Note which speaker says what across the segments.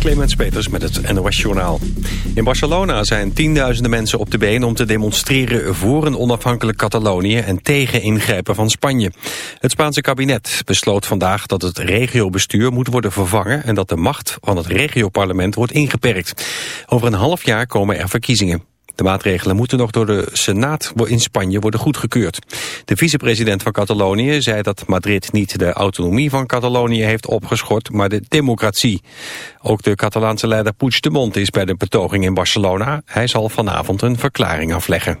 Speaker 1: Clemens Peters met het NOS Journaal. In Barcelona zijn tienduizenden mensen op de been om te demonstreren voor een onafhankelijk Catalonië en tegen ingrijpen van Spanje. Het Spaanse kabinet besloot vandaag dat het regiobestuur moet worden vervangen en dat de macht van het regioparlement wordt ingeperkt. Over een half jaar komen er verkiezingen. De maatregelen moeten nog door de Senaat in Spanje worden goedgekeurd. De vicepresident van Catalonië zei dat Madrid niet de autonomie van Catalonië heeft opgeschort, maar de democratie. Ook de Catalaanse leider Puigdemont is bij de betoging in Barcelona. Hij zal vanavond een verklaring afleggen.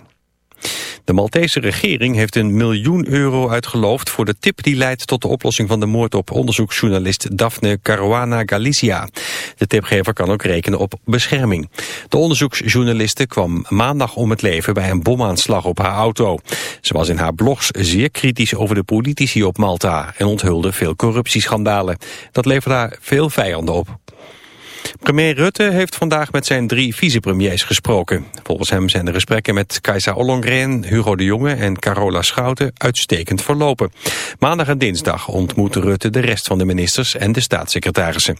Speaker 1: De Maltese regering heeft een miljoen euro uitgeloofd voor de tip die leidt tot de oplossing van de moord op onderzoeksjournalist Daphne Caruana Galizia. De tipgever kan ook rekenen op bescherming. De onderzoeksjournaliste kwam maandag om het leven bij een bomaanslag op haar auto. Ze was in haar blogs zeer kritisch over de politici op Malta en onthulde veel corruptieschandalen. Dat leverde haar veel vijanden op. Premier Rutte heeft vandaag met zijn drie vicepremiers gesproken. Volgens hem zijn de gesprekken met Kajsa Ollongren, Hugo de Jonge en Carola Schouten uitstekend verlopen. Maandag en dinsdag ontmoet Rutte de rest van de ministers en de staatssecretarissen.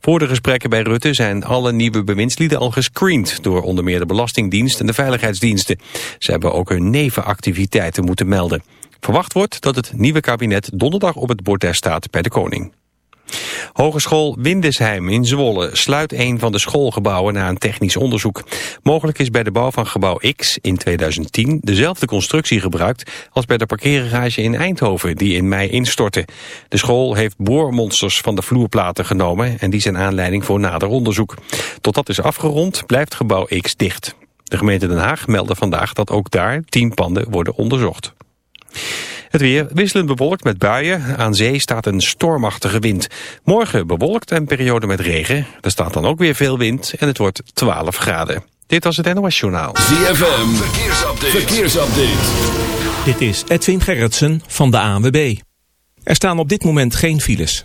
Speaker 1: Voor de gesprekken bij Rutte zijn alle nieuwe bewindslieden al gescreend door onder meer de Belastingdienst en de Veiligheidsdiensten. Ze hebben ook hun nevenactiviteiten moeten melden. Verwacht wordt dat het nieuwe kabinet donderdag op het bord staat bij de koning. Hogeschool Windesheim in Zwolle sluit een van de schoolgebouwen na een technisch onderzoek. Mogelijk is bij de bouw van gebouw X in 2010 dezelfde constructie gebruikt als bij de parkeergarage in Eindhoven die in mei instortte. De school heeft boormonsters van de vloerplaten genomen en die zijn aanleiding voor nader onderzoek. Tot dat is afgerond blijft gebouw X dicht. De gemeente Den Haag meldde vandaag dat ook daar tien panden worden onderzocht. Het weer wisselend bewolkt met buien. Aan zee staat een stormachtige wind. Morgen bewolkt en periode met regen. Er staat dan ook weer veel wind en het wordt 12 graden. Dit was het NOS Journaal.
Speaker 2: ZFM, verkeersupdate. verkeersupdate.
Speaker 3: Dit is Edwin Gerritsen van de ANWB. Er staan op dit moment geen files.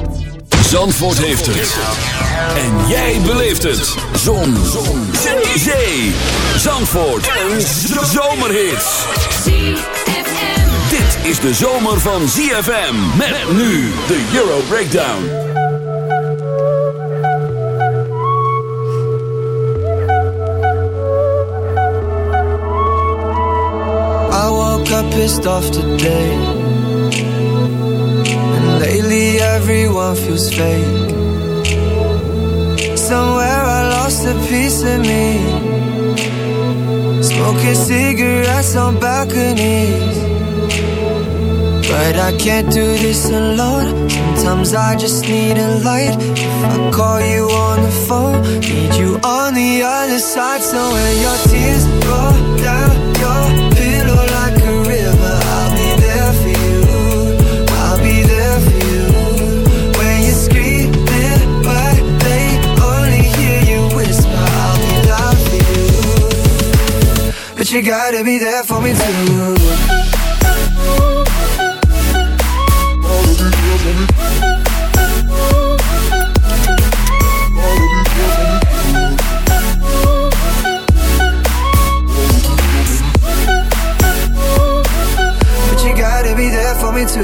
Speaker 2: Zandvoort heeft het. En jij beleeft het. Zon. Zon. Zee. Zandvoort. Een zomerhit. Dit is de zomer van ZFM. Met nu de Euro Breakdown.
Speaker 4: I woke up pissed off today. Everyone feels fake. Somewhere I lost a piece of me. Smoking cigarettes on balconies. But I can't do this alone. Sometimes I just need a light. If I call you on the phone, need you on the other side. So when your tears roll down your but you gotta be there for me too. me too.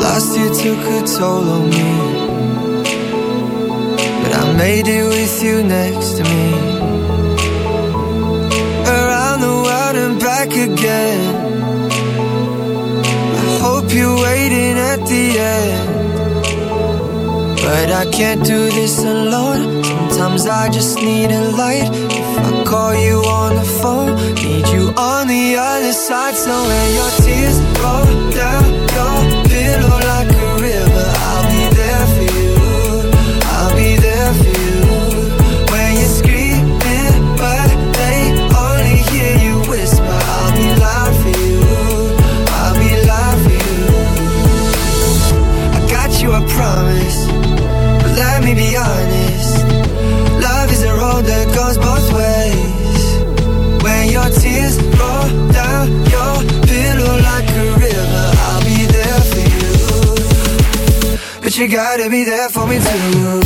Speaker 4: Last year took a toll on me. Made it with you next to me. Around the world and back again. I hope you're waiting at the end. But I can't do this alone. Sometimes I just need a light. If I call you on the phone, need you on the other side. So when your tears roll down your But you gotta be there for me too.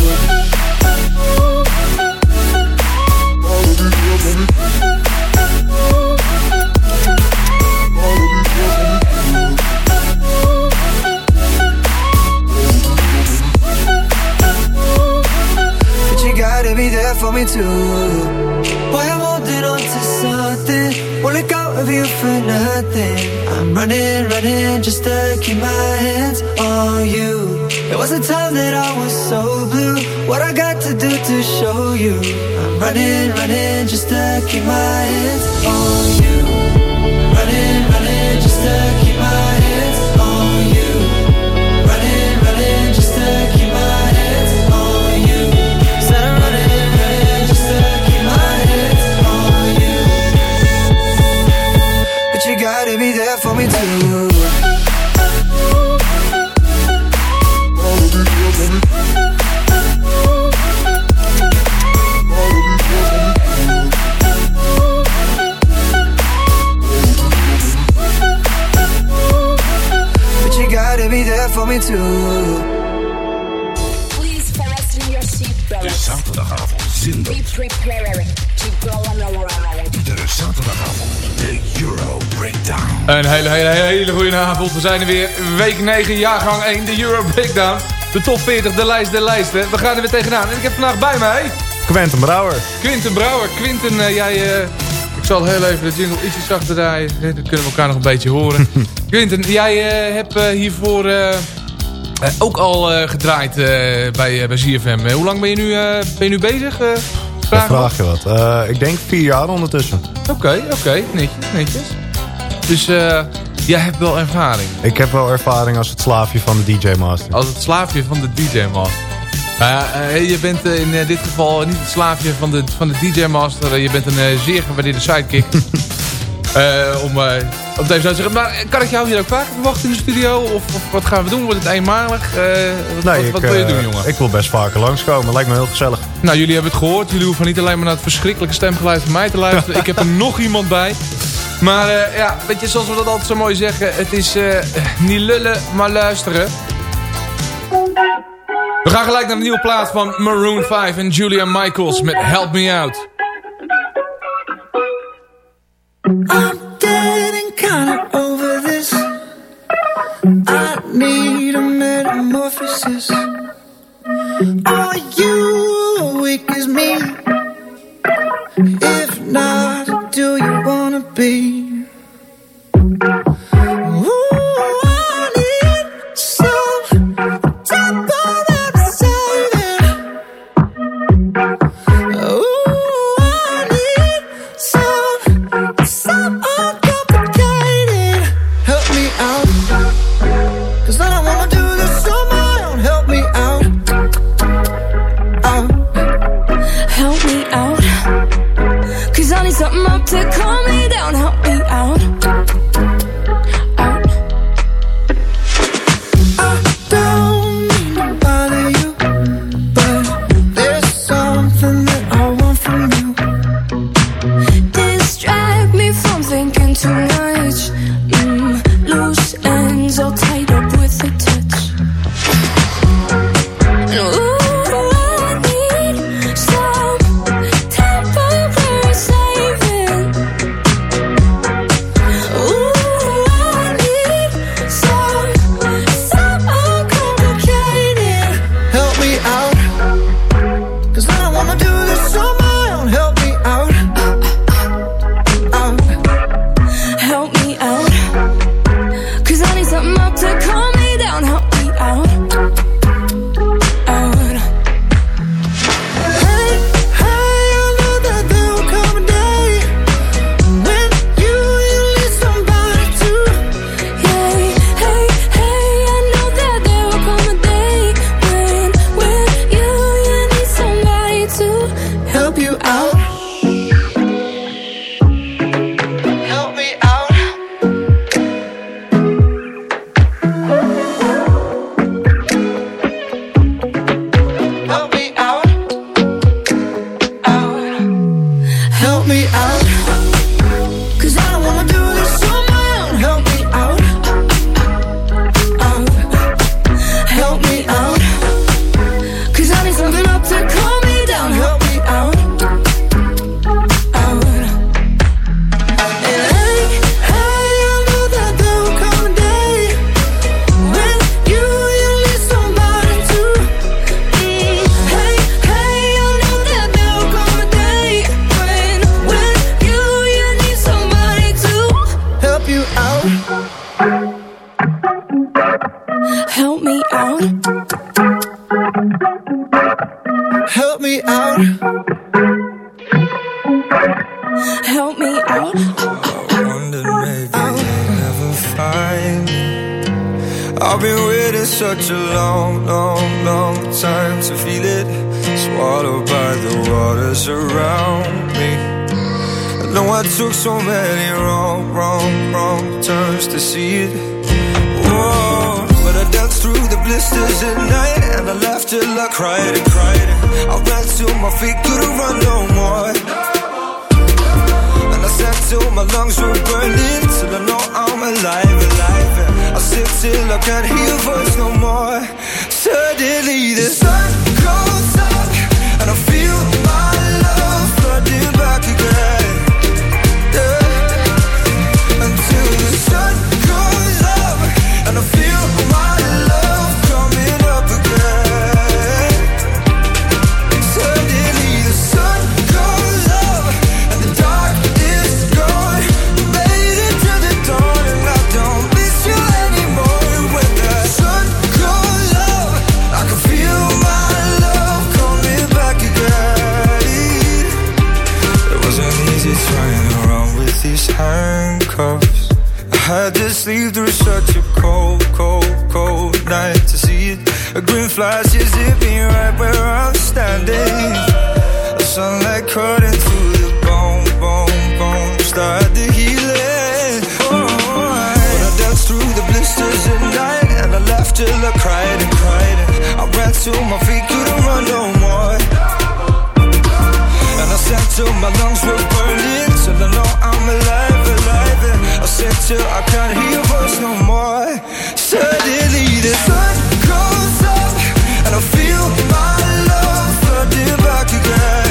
Speaker 4: For me too. Of you for nothing. I'm running, running just to keep my hands on you. There was a time that I was so blue. What I got to do to show you? I'm running, running just to keep my hands on you. Running, running Gotta be there for me too.
Speaker 5: Please fasten your seatbelts.
Speaker 2: Zaterdagavond zinder.
Speaker 5: Be prepared to go on a ride.
Speaker 2: Iedere zaterdagavond de Euro Breakdown.
Speaker 6: Een hele, hele, hele goede avond. We zijn er weer. Week 9, jaargang 1, de Euro Breakdown. De top 40, de lijst der lijsten. We gaan er weer tegenaan. En ik heb vandaag bij mij...
Speaker 7: Quentin Brouwer.
Speaker 6: Quinten Brouwer. Quinten, eh, jij... eh, ik zal heel even de jingle ietsje zachter draaien. Dan kunnen we elkaar nog een beetje horen. Quinten, jij eh, hebt eh, hiervoor eh, ook al gedraaid bij, bij ZFM. Hoe lang ben je nu, ben je nu bezig? Vragen
Speaker 7: vraag je wat. Ik denk vier jaar ondertussen.
Speaker 6: Oké, oké. Netjes, netjes. Dus jij hebt wel ervaring.
Speaker 7: Ik heb wel ervaring als het slaafje van de DJ Master.
Speaker 6: Als het slaafje van de DJ-master. Nou eh, je bent eh, in eh, dit geval niet het slaafje van de, van de DJ-master. Je bent een zeer gewaardeerde sidekick. Om, op deze te zeggen. Maar kan ik jou hier ook vaker verwachten in de studio? Of, of wat gaan we doen? Wordt het eenmalig? Wat wat,
Speaker 7: ik,
Speaker 6: wat wil je doen, jongen?
Speaker 7: Ik wil best vaker langskomen. Lijkt me heel gezellig.
Speaker 6: Nou, jullie hebben het gehoord. Jullie hoeven niet alleen maar naar het verschrikkelijke stemgeluid van mij te luisteren. ik heb er nog iemand bij. Maar ja, weet je, zoals we dat altijd zo mooi zeggen. Het is niet lullen, maar luisteren. We gaan gelijk naar de nieuwe plaat van Maroon 5 en Julia Michaels met Help Me Out.
Speaker 4: I'm getting kinda over this. I need a metamorphosis. Are you awake as me? If not, do you wanna be?
Speaker 8: these handcuffs. I had to sleep through such a cold, cold, cold night to see it. A green flash is zipping right where I'm standing. A sunlight cutting through the bone, bone, bone. Start the healing. Oh, I, when I danced through the blisters at night, and I laughed till I cried and cried. And I ran till my feet, couldn't run no more. And I sat till my lungs were burning Till I know I'm alive, alive and I said till I can't hear your voice no more. Suddenly the sun goes up And I feel my love flooding back again.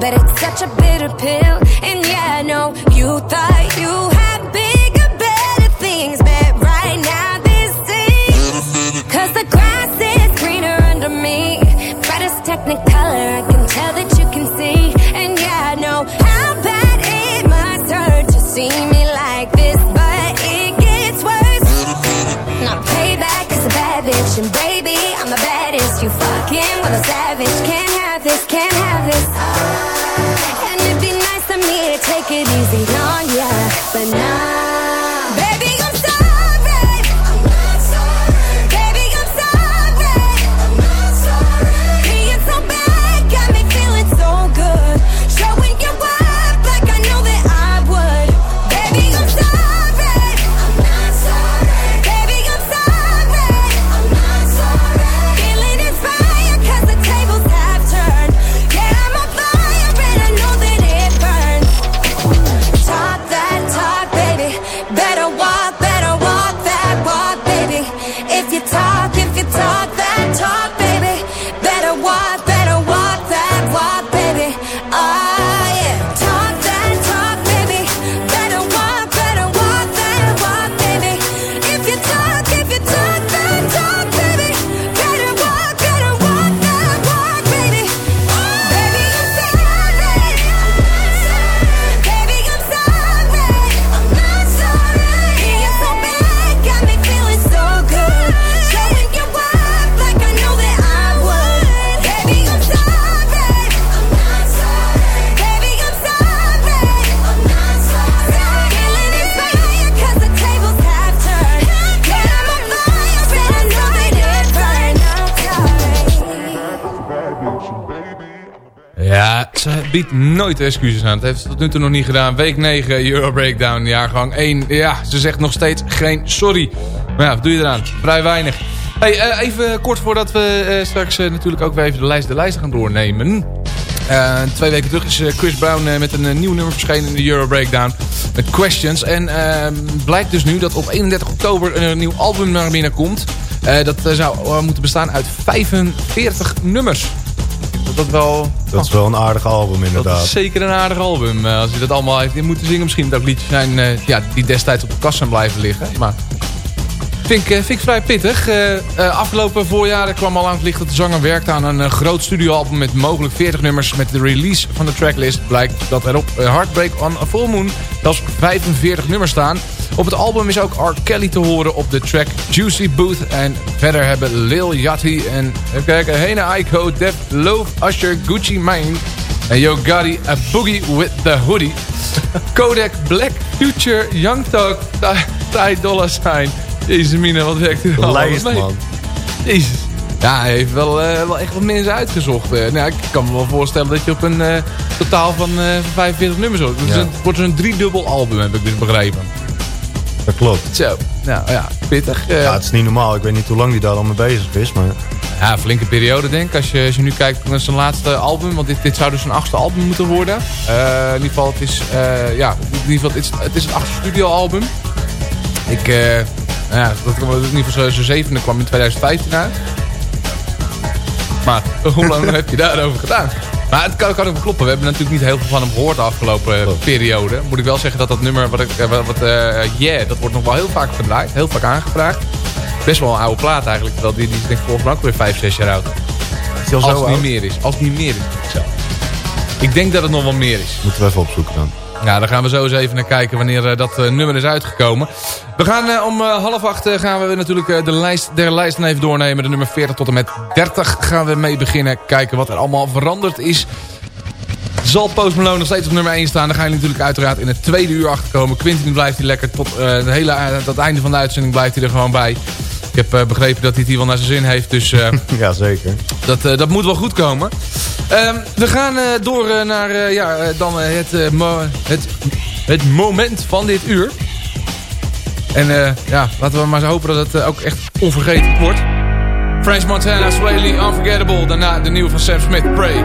Speaker 9: but it's such a bitter pill. And
Speaker 8: yeah, I know you
Speaker 6: thought. Biedt nooit excuses aan. Het heeft ze tot nu toe nog niet gedaan. Week 9, Euro Breakdown, jaargang 1. Ja, ze zegt nog steeds geen sorry. Maar ja, wat doe je eraan? Vrij weinig. Hey, eh, even kort voordat we eh, straks eh, natuurlijk ook weer even de lijst, de lijst gaan doornemen. Twee weken terug is Chris Brown met een nieuw nummer verschenen in de Euro Breakdown. Met Questions. En ehm, blijkt dus nu dat op 31 oktober een nieuw album naar binnen komt. Dat zou moeten bestaan uit 45 nummers. Dat dat wel...
Speaker 7: Dat is wel een aardig album
Speaker 6: Dat
Speaker 7: inderdaad.
Speaker 6: is zeker een aardig album. Eh, als je dat allemaal heeft in moeten zingen. Misschien moet ook liedjes zijn eh, ja, die destijds op de kast zijn blijven liggen. Maar vind ik, eh, vind ik vrij pittig. Afgelopen voorjaar kwam al aan het licht dat de zanger werkte aan een groot studioalbum met mogelijk 40 nummers. Met de release van de tracklist blijkt dat er op Heartbreak on a Full Moon zelfs 45 nummers staan. Op het album is ook R. Kelly te horen op de track Juicy Booth. En verder hebben Lil Yachty en even kijken, Hena Aiko, Def Love, Usher, Gucci Mane en Yo Gotti, A Boogie with the Hoodie. Kodak Black, Future, Young Thug, Ty- Dolla Sign. Jezus mina, wat werkt er allemaal
Speaker 7: lijst,
Speaker 6: mee?
Speaker 7: man.
Speaker 6: Jezus. Ja, hij heeft wel, eh, wel echt wat mensen uitgezocht. eh. nou, ik kan me wel voorstellen dat je op een eh, totaal van eh, 45 nummers hoort. Dus
Speaker 7: Ja.
Speaker 6: Het wordt een driedubbel album, heb ik dus begrepen.
Speaker 7: Dat klopt.
Speaker 6: Zo, nou ja, pittig. eh.
Speaker 7: Ja, het is niet normaal. Ik weet niet hoe lang die daar al mee bezig is, maar...
Speaker 6: Ja, een flinke periode denk ik. Als je, als je nu kijkt naar zijn laatste album. Want dit, dit zou dus een achtste album moeten worden. Eh, in ieder geval, het is, eh, ja, in ieder geval, het is, het is het achtste studioalbum. Ik, eh, nou ja, dat kwam in ieder geval zijn zevende kwam in 2015 uit. Maar hoe lang heb je daarover gedaan? Maar het kan, kan ook wel kloppen. We hebben natuurlijk niet heel veel van hem gehoord de afgelopen eh, periode. Moet ik wel zeggen dat dat nummer, wat ik, eh, wat, eh, Yeah, dat wordt nog wel heel vaak gedraaid. Heel vaak aangevraagd. Best wel een oude plaat eigenlijk. Terwijl die, die is denk ik volgens mij ook weer 5, 6 jaar oud. Als het niet meer is. Als het niet meer is. Zo. Ik denk dat het nog wel meer is.
Speaker 7: Moeten we even opzoeken dan.
Speaker 6: Ja, daar gaan we zo eens even naar kijken wanneer eh, dat eh, nummer is uitgekomen. We gaan eh, om half acht gaan we natuurlijk de lijst der lijsten even doornemen. De nummer 40 tot en met 30 gaan we mee beginnen. Kijken wat er allemaal veranderd is. Zal Post Malone nog steeds op nummer 1 staan. Dan ga je natuurlijk uiteraard in het tweede uur achterkomen. Quintin blijft hij lekker tot het, hele, tot het einde van de uitzending blijft hij er gewoon bij. Ik heb eh, begrepen dat hij het hier wel naar zijn zin heeft. Dus eh,
Speaker 7: Ja, zeker.
Speaker 6: dat, eh, dat moet wel goed komen. Ehm, we gaan door naar ja, dan, het, mo- het, het moment van dit uur. En ja, laten we maar eens hopen dat het ook echt onvergeten wordt. French Montana, Sway Lee, Unforgettable. Daarna de nieuwe van Sam Smith, Pray.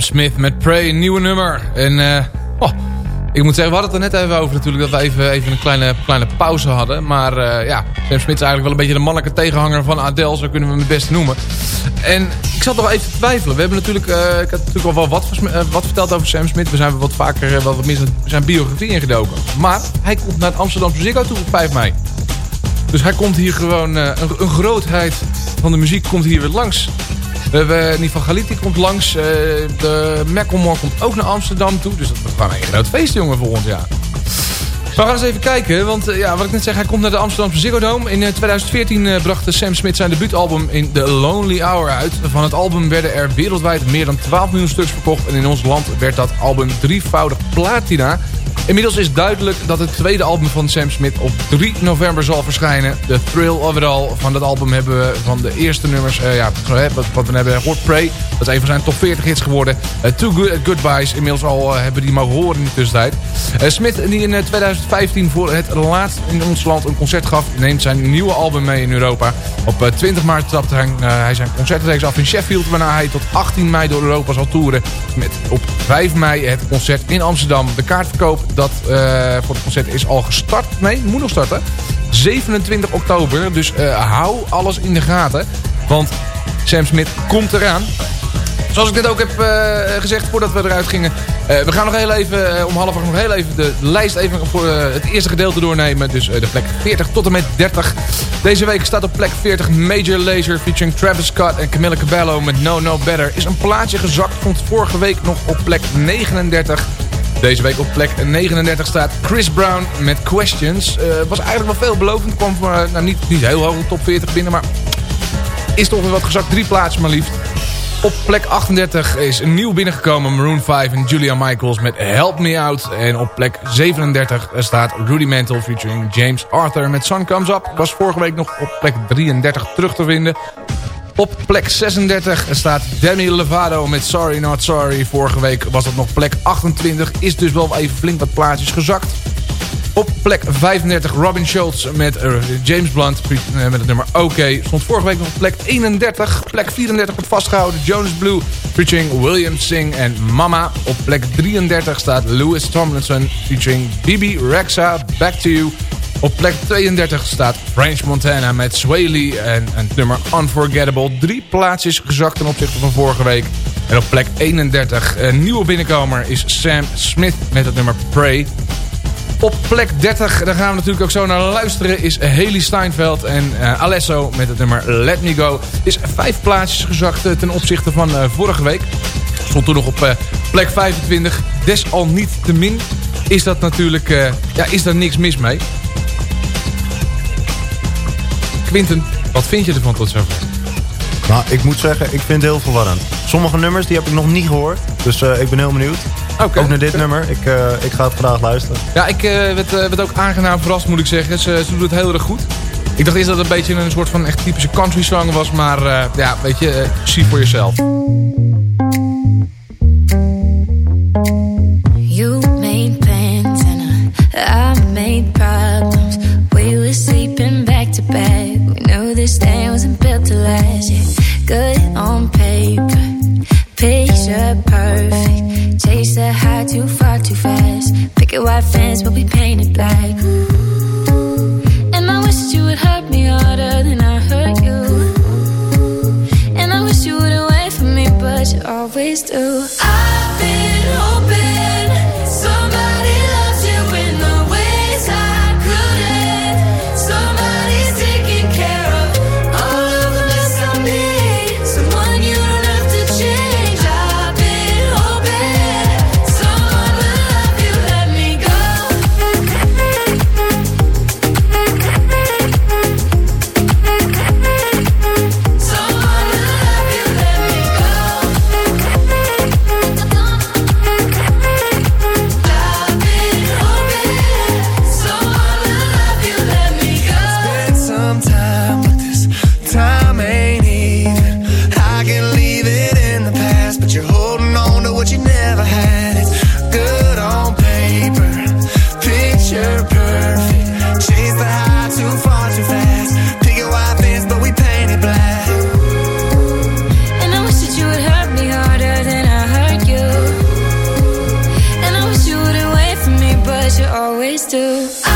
Speaker 6: Sam Smith met Pray, een nieuwe nummer. En eh, oh, ik moet zeggen, we hadden het er net even over natuurlijk... dat we even, even een kleine, kleine pauze hadden. Maar eh, ja, Sam Smith is eigenlijk wel een beetje de mannelijke tegenhanger van Adele. Zo kunnen we hem het best noemen. En ik zat nog even te twijfelen. We hebben natuurlijk, eh, ik had natuurlijk al wel wat, wat verteld over Sam Smith. We zijn wat vaker wel wat zijn- biografie ingedoken. Maar hij komt naar het Amsterdamse Ziggo toe op 5 mei. Dus hij komt hier gewoon, een grootheid van de muziek komt hier weer langs. We hebben Niva Galit die komt langs. eh, de Macklemore komt ook naar Amsterdam toe. Dus dat wordt gewoon een groot feest, jongen, volgend jaar. We gaan eens even kijken, want eh, ja, wat ik net zeg, hij komt naar de Amsterdamse Ziggo Dome. In eh, 2014 eh, bracht Sam Smith zijn debuutalbum in The Lonely Hour uit. Van het album werden er wereldwijd meer dan 12 miljoen stuks verkocht. En in ons land werd dat album drievoudig platina. Inmiddels is duidelijk dat het tweede album van Sam Smith op 3 november zal verschijnen. The Thrill of It All. Van dat album hebben we van de eerste nummers, eh, ja, hè, wat, wat we hebben gehoord, Pray. Dat is een van zijn top 40 hits geworden. Eh, Too Good at Goodbyes, inmiddels al eh, hebben die mogen horen in de tussentijd. Eh, Smith, die in eh, 2015 voor het laatst in ons land een concert gaf, neemt zijn nieuwe album mee in Europa. Op eh, 20 maart trapte hij, eh, hij zijn concertreeks af in Sheffield, waarna hij tot 18 mei door Europa zal toeren. Met op 5 mei het concert in Amsterdam. De kaartverkoop dat, eh, voor het concert is al gestart. Nee, moet nog starten. 27 oktober, dus eh, hou alles in de gaten. Want Sam Smith komt eraan. Zoals ik net ook heb eh, gezegd voordat we eruit gingen. we gaan nog heel even, om half acht nog heel even de lijst even voor het eerste gedeelte doornemen. Dus de plek 40 tot en met 30. Deze week staat op plek 40 Major Lazer featuring Travis Scott en Camilla Cabello met No No Better. Is een plaatje gezakt, vond vorige week nog op plek 39. Deze week op plek 39 staat Chris Brown met Questions. Eh, was eigenlijk wel veelbelovend. Kwam uh, nou, niet, heel hoog de top 40 binnen, maar is toch weer wat gezakt. Drie plaatsen maar liefst. Op plek 38 is nieuw binnengekomen Maroon 5 en Julia Michaels met Help Me Out. En op plek 37 staat Rudimental featuring James Arthur met Sun Comes Up. Was vorige week nog op plek 33 terug te vinden. Op plek 36 staat Demi Lovato met Sorry Not Sorry. Vorige week was dat nog plek 28. Is dus wel even flink wat plaatjes gezakt. Op plek 35 Robin Schultz met eh, James Blunt eh, met het nummer OK. Stond vorige week nog op plek 31. Plek 34 wordt vastgehouden. Jonas Blue featuring William Singh en Mama. Op plek 33 staat Louis Tomlinson featuring Bibi Rexa Back to You. Op plek 32 staat French Montana met Sway Lee en het nummer Unforgettable. Drie plaatsjes gezakt ten opzichte van vorige week. En op plek 31, een nieuwe binnenkomer, is Sam Smith met het nummer Pray. Op plek 30, daar gaan we natuurlijk ook zo naar luisteren, is Haley Steinfeld en uh, Alesso met het nummer Let Me Go. Is vijf plaatsjes gezakt uh, ten opzichte van uh, vorige week. Stond toen nog op plek 25. Desalniettemin is dat natuurlijk, ja, is daar niks mis mee. Quinten, wat vind je ervan tot zover?
Speaker 7: Nou, ik moet zeggen, ik vind het heel verwarrend. Sommige nummers die heb ik nog niet gehoord. Dus uh, ik ben heel benieuwd.
Speaker 6: Okay.
Speaker 7: Ook naar dit nummer. Ik, uh, ik ga het graag luisteren.
Speaker 6: Ja, ik uh, werd, werd, ook aangenaam verrast moet ik zeggen. Ze, ze doen het heel erg goed. Ik dacht eerst dat het een beetje een soort van echt typische country song was. Maar ja, weet je, zie voor jezelf.
Speaker 8: Do.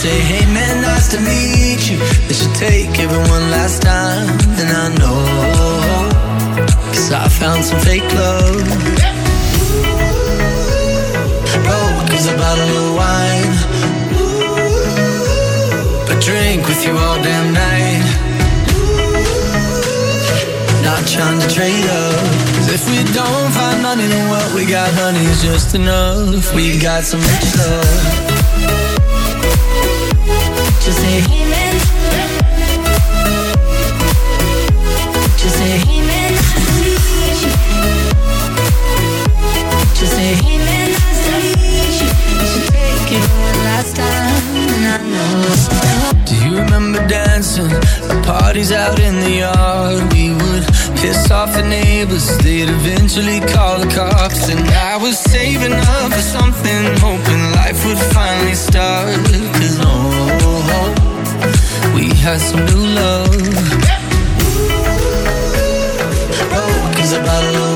Speaker 4: say, hey man, nice to meet you. It should take every one last time, and I know. Cause I found some fake love. Broke is a bottle of wine. But drink with you all damn night. Not trying to trade up. Cause if we don't find money, then what we got, honey, is just enough. We got some rich love. Do you remember dancing? The parties out in the yard. We would piss off the neighbors. They'd eventually call the cops. And I was saving up for something, hoping life would finally start. Cause oh, we had some new love. Oh, cause a bottle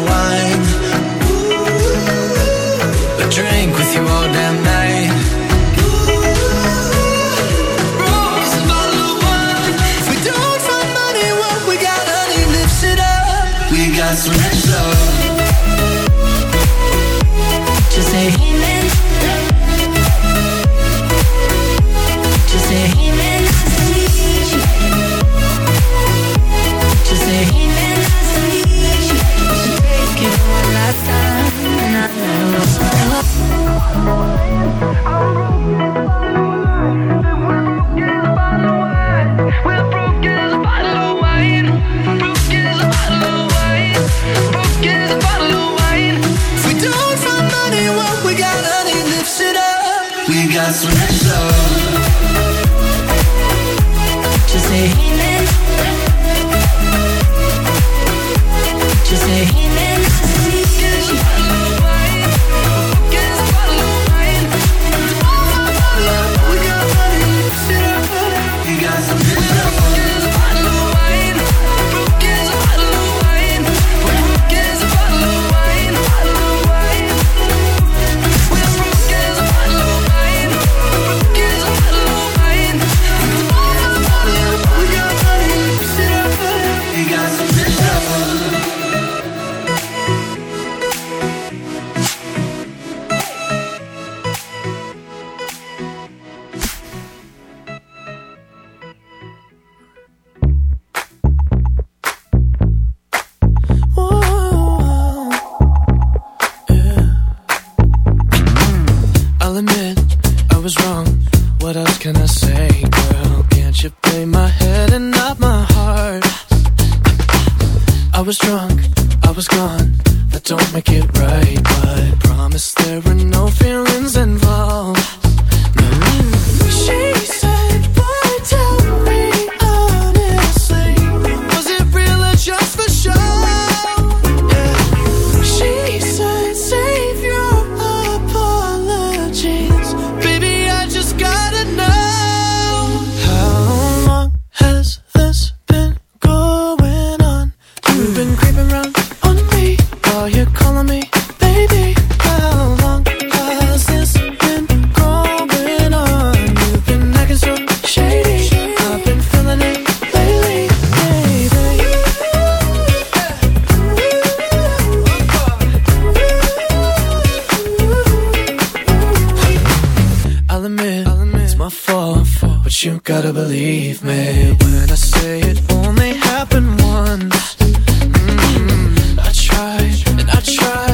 Speaker 4: you
Speaker 10: gotta believe me When I say it only happened once mm -hmm. I tried and I tried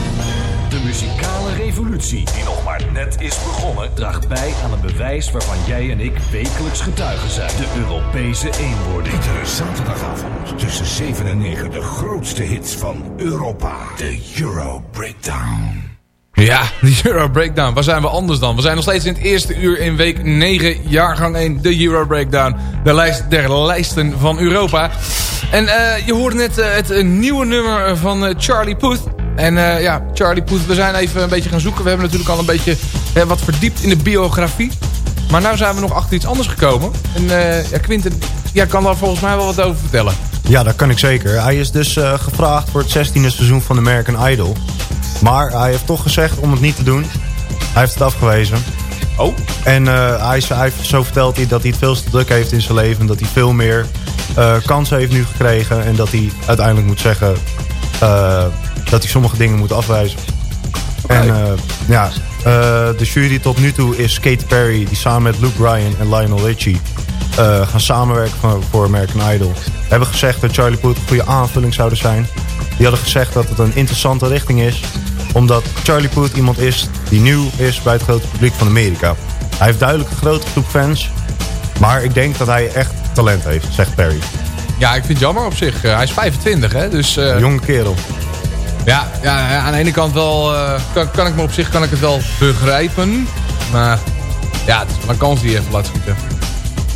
Speaker 11: De muzikale revolutie, die nog maar net is begonnen, draagt bij aan een bewijs waarvan jij en ik wekelijks getuigen zijn. De Europese eenwording.
Speaker 12: Iedere zaterdagavond tussen 7 en 9 de grootste hits van Europa. De Euro Breakdown.
Speaker 6: Ja, de Euro Breakdown. Waar zijn we anders dan? We zijn nog steeds in het eerste uur in week 9, jaargang 1, de Euro Breakdown. De lijst der lijsten van Europa. En eh, je hoorde net eh, het eh, nieuwe nummer van Charlie Puth. En eh, ja, Charlie Puth, we zijn even een beetje gaan zoeken. We hebben natuurlijk al een beetje wat verdiept in de biografie. Maar nu zijn we nog achter iets anders gekomen. En eh ja, Quinten, jij kan daar volgens mij wel wat over vertellen.
Speaker 7: Ja, dat kan ik zeker. Hij is dus eh, gevraagd voor het 16e seizoen van American Idol. Maar hij heeft toch gezegd om het niet te doen. Hij heeft het afgewezen.
Speaker 6: Oh?
Speaker 7: En hij, hij zo vertelt hij dat hij het veel te druk heeft in zijn leven. Dat hij veel meer kansen heeft nu gekregen. En dat hij uiteindelijk moet zeggen dat hij sommige dingen moet afwijzen. En eh, ja, eh, de jury tot nu toe is Katy Perry, die samen met Luke Bryan en Lionel Richie eh, gaan samenwerken voor, voor American Idol. Hebben gezegd dat Charlie Puth een goede aanvulling zouden zijn. Die hadden gezegd dat het een interessante richting is. Omdat Charlie Puth iemand is die nieuw is bij het grote publiek van Amerika. Hij heeft duidelijk een grote groep fans. Maar ik denk dat hij echt talent heeft, zegt Perry.
Speaker 6: Ja, ik vind het jammer op zich. Hij is 25, hè? Dus, eh,
Speaker 7: Jonge kerel.
Speaker 6: Ja, ja, aan de ene kant wel, eh, kan, kan ik me op zich kan ik het wel begrijpen. Maar ja, het is wel een kans die even laat schieten.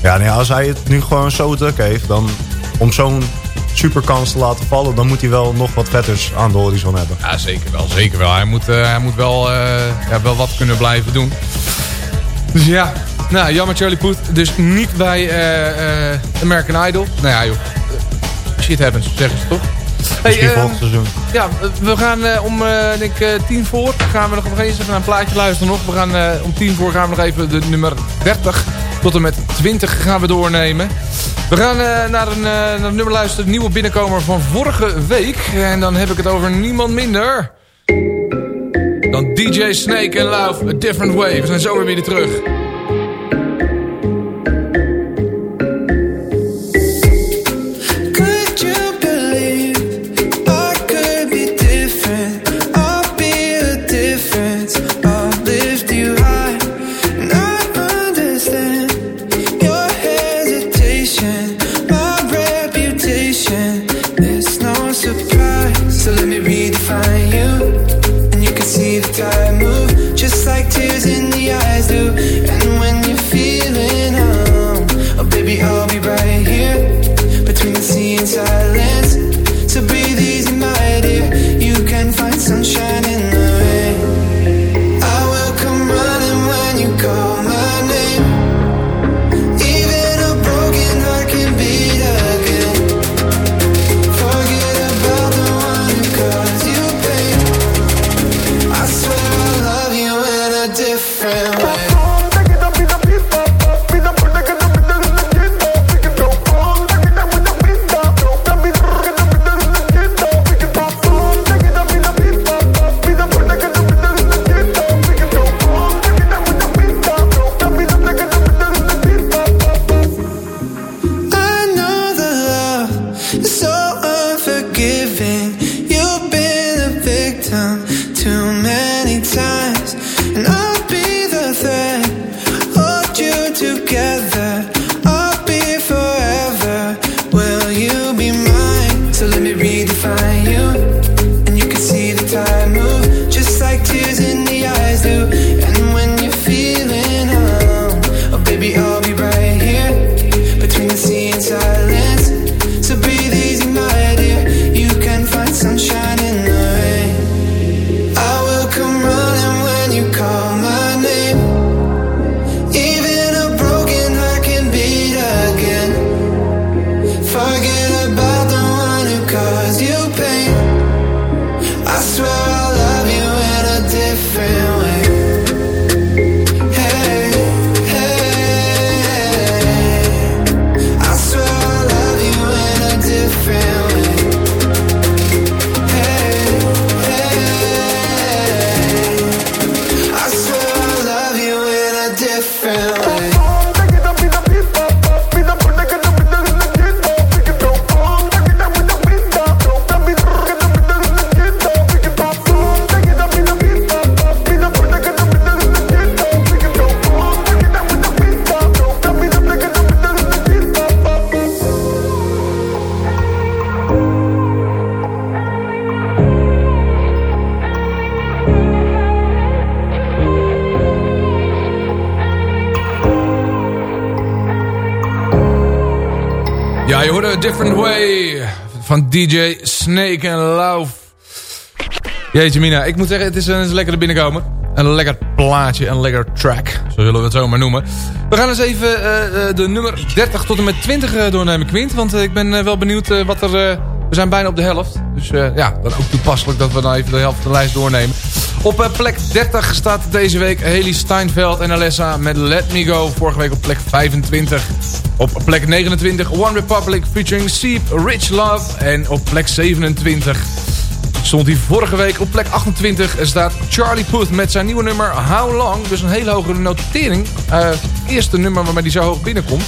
Speaker 7: Ja, nee, als hij het nu gewoon zo druk heeft, dan om zo'n superkans te laten vallen, dan moet hij wel nog wat vetters aan de horizon hebben.
Speaker 6: Ja, zeker wel, zeker wel. Hij moet, eh, hij moet wel, eh, ja, wel wat kunnen blijven doen. Dus ja, nou, jammer Charlie Puth. Dus niet bij American Idol. Nou ja, joh. Shit happens, zeggen ze toch?
Speaker 7: Volgend seizoen.
Speaker 6: Ja, we gaan eh, om eh, denk eh, tien voor gaan we nog nog eens even naar een plaatje luisteren nog. We gaan om tien voor gaan we nog even de nummer 30 tot en met 20 gaan we doornemen. We gaan naar, een, naar een nummer luisteren, nieuwe binnenkomer van vorige week. En dan heb ik het over niemand minder dan DJ Snake en Love, A Different Way. We zijn zo weer weer terug. Van DJ Snake en Love. Jeetje mina, ik moet zeggen, het is een, lekker er binnenkomen. Een lekker plaatje, een lekker track, zo zullen we het zo maar noemen. We gaan eens even eh, eh, de nummer 30 tot en met 20 eh, doornemen, Quint. Want ik ben wel benieuwd wat er... we zijn bijna op de helft. Dus ja, dan ook toepasselijk dat we dan even de helft van de lijst doornemen. Op plek 30 staat deze week Haley Steinfeld en Alessa met Let Me Go. Vorige week op plek 25. Op plek 29 One Republic featuring Seep, Rich Love. En op plek 27 stond hij vorige week op plek 28. Er staat Charlie Puth met zijn nieuwe nummer How Long. Dus een hele hoge notering. Eh, eerste nummer waarmee hij zo hoog binnenkomt.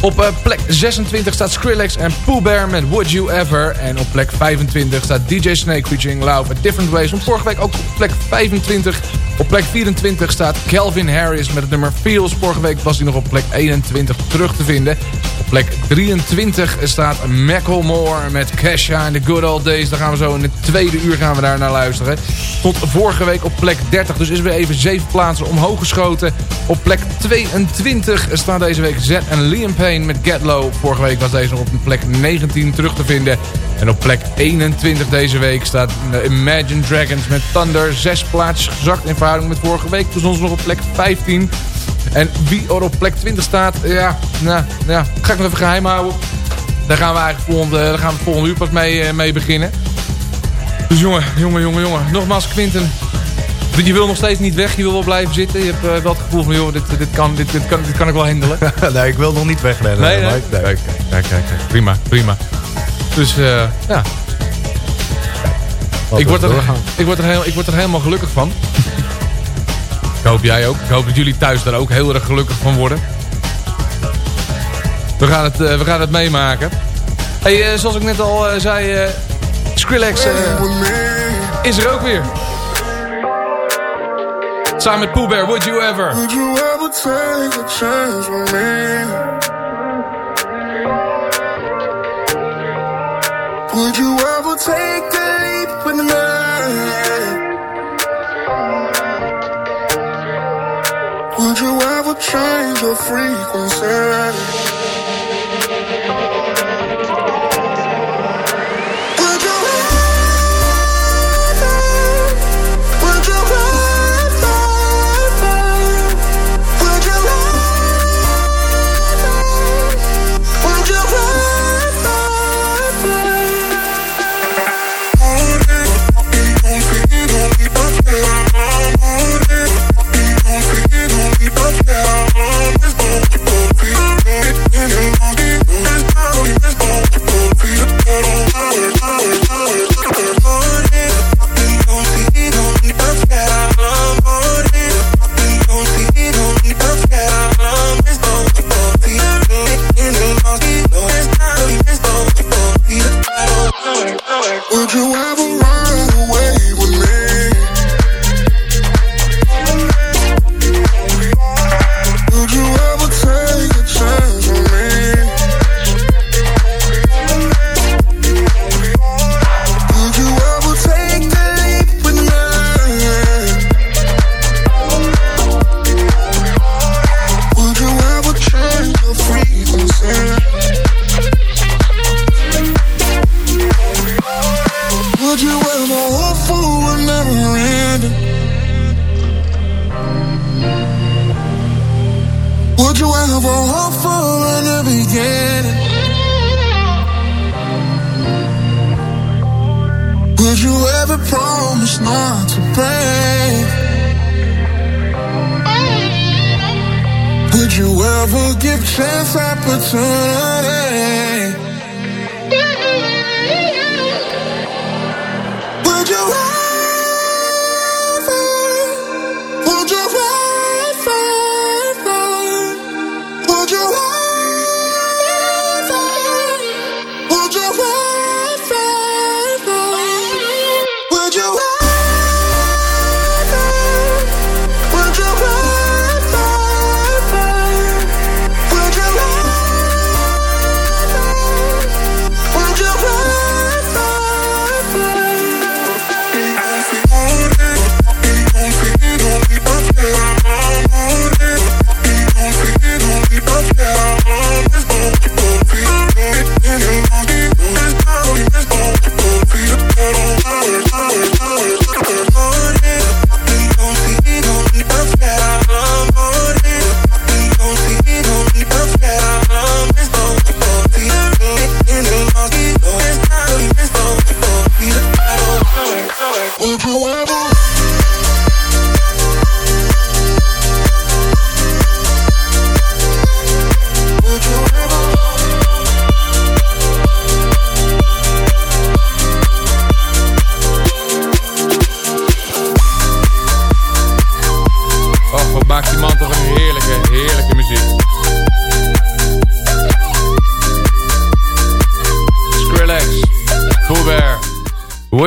Speaker 6: Op eh, plek 26 staat Skrillex en Pooh Bear met Would You Ever. En op plek 25 staat DJ Snake featuring Love A Different Ways. Van vorige week ook op plek 25. Op plek 24 staat Calvin Harris met het nummer Feels. Vorige week was hij nog op plek 21 terug te vinden. Op plek 23 staat Macklemore met Kesha in The Good Old Days. Daar gaan we zo in het tweede uur gaan we daar naar luisteren. Tot vorige week op plek 30. Dus is weer even 7 plaatsen omhoog geschoten. Op plek 22 staat deze week Z en Liam Payne met Get Low. Vorige week was deze nog op plek 19 terug te vinden. En op plek 21 deze week staat Imagine Dragons met Thunder. Zes plaatsjes gezakt in verhouding met vorige week. Toen stond ze nog op plek 15. En wie er op plek 20 staat, ja, nou, ja, ga ik nog even geheim houden. Daar gaan we eigenlijk volgende, daar gaan we volgende uur pas mee, eh, mee beginnen. Dus jongen, jongen, jongen, jongen. Nogmaals, Quinten. Je wil nog steeds niet weg, je wil wel blijven zitten. Je hebt eh, wel het gevoel van, joh, dit, dit, kan, dit, dit, kan, dit kan ik wel handelen.
Speaker 7: nee, ik wil nog niet wegrennen.
Speaker 6: Nee, nee.
Speaker 7: Mike.
Speaker 6: Kijk, kijk, kijk, kijk. Prima, prima. Dus eh, ja. Ik word, er,
Speaker 7: doorgaan.
Speaker 6: ik, word er heel, ik word er helemaal gelukkig van. ik hoop jij ook. Ik hoop dat jullie thuis daar ook heel erg gelukkig van worden. We gaan het, eh, we gaan het meemaken. Hey, eh, zoals ik net al eh, zei, Skrillex is er ook weer. Samen met Pooh Bear, Would You Ever.
Speaker 13: Would you ever take a chance with me? Would you ever take Would you ever change your frequency?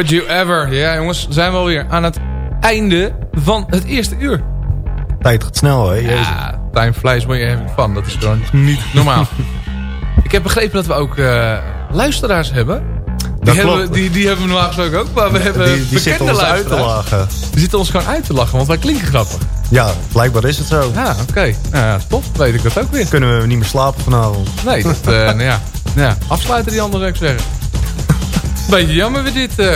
Speaker 13: Would You Ever.
Speaker 6: Ja jongens, zijn we alweer aan het einde van het eerste uur.
Speaker 7: Tijd gaat snel, hè? Jezus.
Speaker 6: Ja, time flies when you're having fun. Dat is gewoon niet normaal. Ik heb begrepen dat we ook eh, luisteraars hebben. Die
Speaker 7: Dat
Speaker 6: hebben,
Speaker 7: klopt.
Speaker 6: die, die hebben we normaal gesproken ook, maar we hebben
Speaker 7: Die, die
Speaker 6: bekende
Speaker 7: zitten ons uit te lachen.
Speaker 6: Die zitten ons gewoon uit te lachen, want wij klinken grappig.
Speaker 7: Ja, blijkbaar is het zo.
Speaker 6: Ja, oké. Nou ja, top. Weet ik dat ook weer.
Speaker 7: Kunnen we niet meer slapen vanavond.
Speaker 6: Nee, dat, nou ja. Nou ja, afsluiten die andere, zou ik zeggen. Beetje jammer weer dit. eh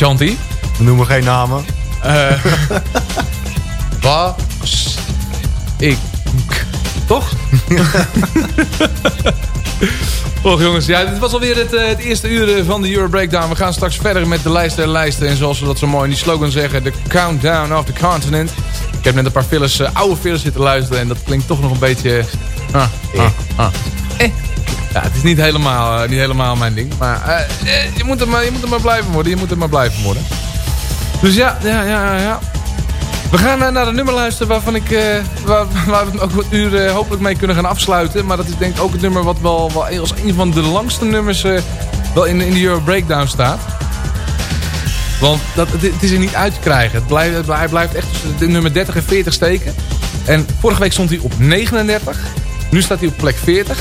Speaker 6: Chanty.
Speaker 7: We noemen geen namen.
Speaker 6: Eh was ik. Toch? Och jongens, ja, dit was alweer het, eh, het eerste uur eh, van de Euro Breakdown. We gaan straks verder met de lijsten en lijsten. En zoals we dat zo mooi in die slogan zeggen, de countdown of the continent. Ik heb net een paar fillers, oude fillers zitten luisteren. En dat klinkt toch nog een beetje... Ah, ah, ah. Eh. Ja, het is niet helemaal, eh, niet helemaal mijn ding. Maar eh, eh, je, moet er maar je moet er maar blijven worden. Je moet er maar blijven worden. Dus ja, ja, ja, ja. We gaan naar een nummer luisteren waarvan ik, eh, waar, we ook wat uur hopelijk mee kunnen gaan afsluiten. Maar dat is denk ik ook het nummer wat wel, wel als een van de langste nummers wel in, in de Euro Breakdown staat. Want dat, het, is er niet uit te krijgen. Het blijft, hij blijft echt de nummer 30 en 40 steken. En vorige week stond hij op 39. Nu staat hij op plek 40.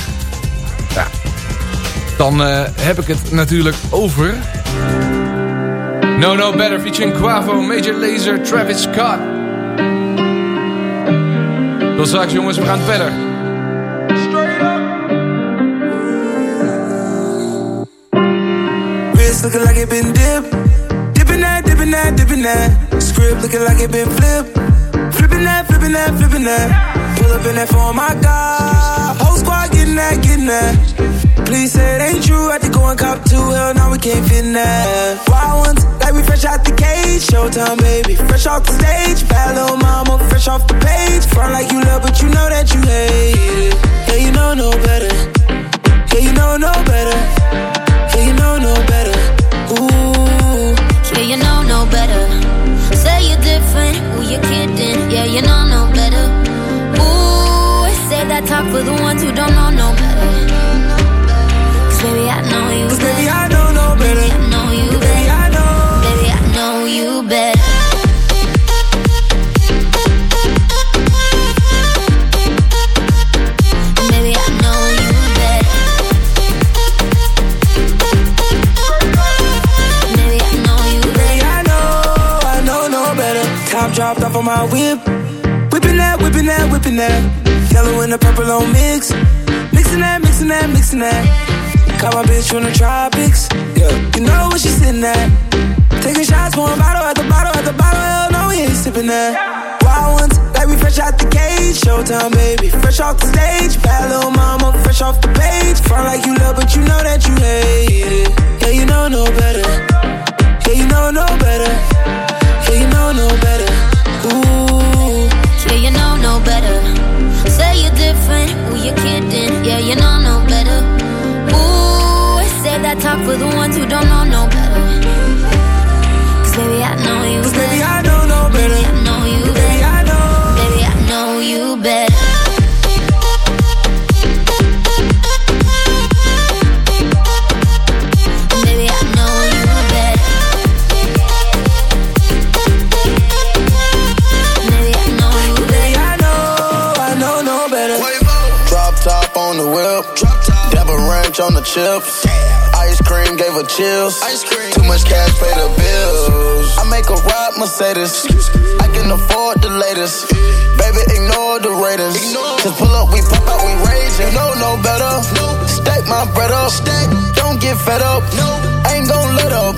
Speaker 6: Dan eh, heb ik het natuurlijk over... No No Better featuring Quavo, Major Lazer, Travis Scott. Tot straks jongens, we gaan verder.
Speaker 4: Wrist looking like it been dipped. Dipping that, dipping that, dipping that. Script looking like it been flipped. Flipping that, flipping that, flipping that. Pull up in that for my God. Whole squad getting that, getting that. Please say it ain't true. Had to go and cop two. Hell, now we can't fit that. Wild ones, like we fresh out the cage. Showtime, baby. Fresh off the stage. Bad little mama, fresh off the page. Front like you love, but you know that you hate it. Yeah, you know no better. Yeah, you know no better. Yeah, you know no better. Ooh.
Speaker 8: Yeah, you know no better. Say you're different, who you kidding? Yeah, you know no better. Ooh, say that talk for the ones who don't know no better. Baby, I know you better.
Speaker 4: Baby, I know no better.
Speaker 8: Know
Speaker 4: Baby,
Speaker 8: better.
Speaker 4: I know.
Speaker 8: Baby, I know you better. Baby, I know you better. Baby, I know you
Speaker 4: Baby, I know, I know no better. Top dropped off on my whip. Whipping that, whipping that, whipping that. Yellow and the purple on mix. Mixing that, mixing that, mixing that. Caught my bitch from the tropics. Yeah, you know where she sitting at. Taking shots, pouring bottle at the bottle at the bottle. Hell no, we ain't sipping that. Wild ones,
Speaker 8: like we fresh out the cage. Showtime, baby, fresh off the stage. Bad little mama, fresh off the page. Front like you love, but you know that you hate it. Yeah, you know no better. Yeah, you know no better. Yeah, you know no better. Ooh.
Speaker 4: Yeah, you know no better. Say you're different, who you kidding? Yeah, you know no better. Ooh, save that talk for the ones who don't know no better. Cause baby, I know you
Speaker 8: Cause
Speaker 4: better.
Speaker 8: baby, I know no better.
Speaker 14: On the chips. Ice cream gave her chills. Too much cash pay the bills. I make a ride Mercedes. I can afford the latest. Baby, ignore the ratings. Just pull up, we pop out, we rage. You know no better. Stack my bread up. Don't get fed up. Ain't gon' let up.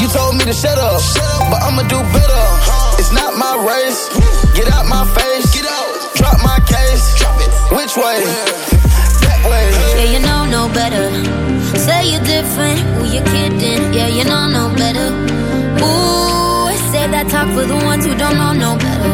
Speaker 14: You told me to shut up, but I'ma do better. Uh-huh. It's not my race. Get out my face. Get out. Drop my case. Drop it. Which way? That.
Speaker 4: Yeah, you know no better. Say you're different, who you kidding? Yeah, you know no better. Ooh, say that talk for the ones who don't know no better.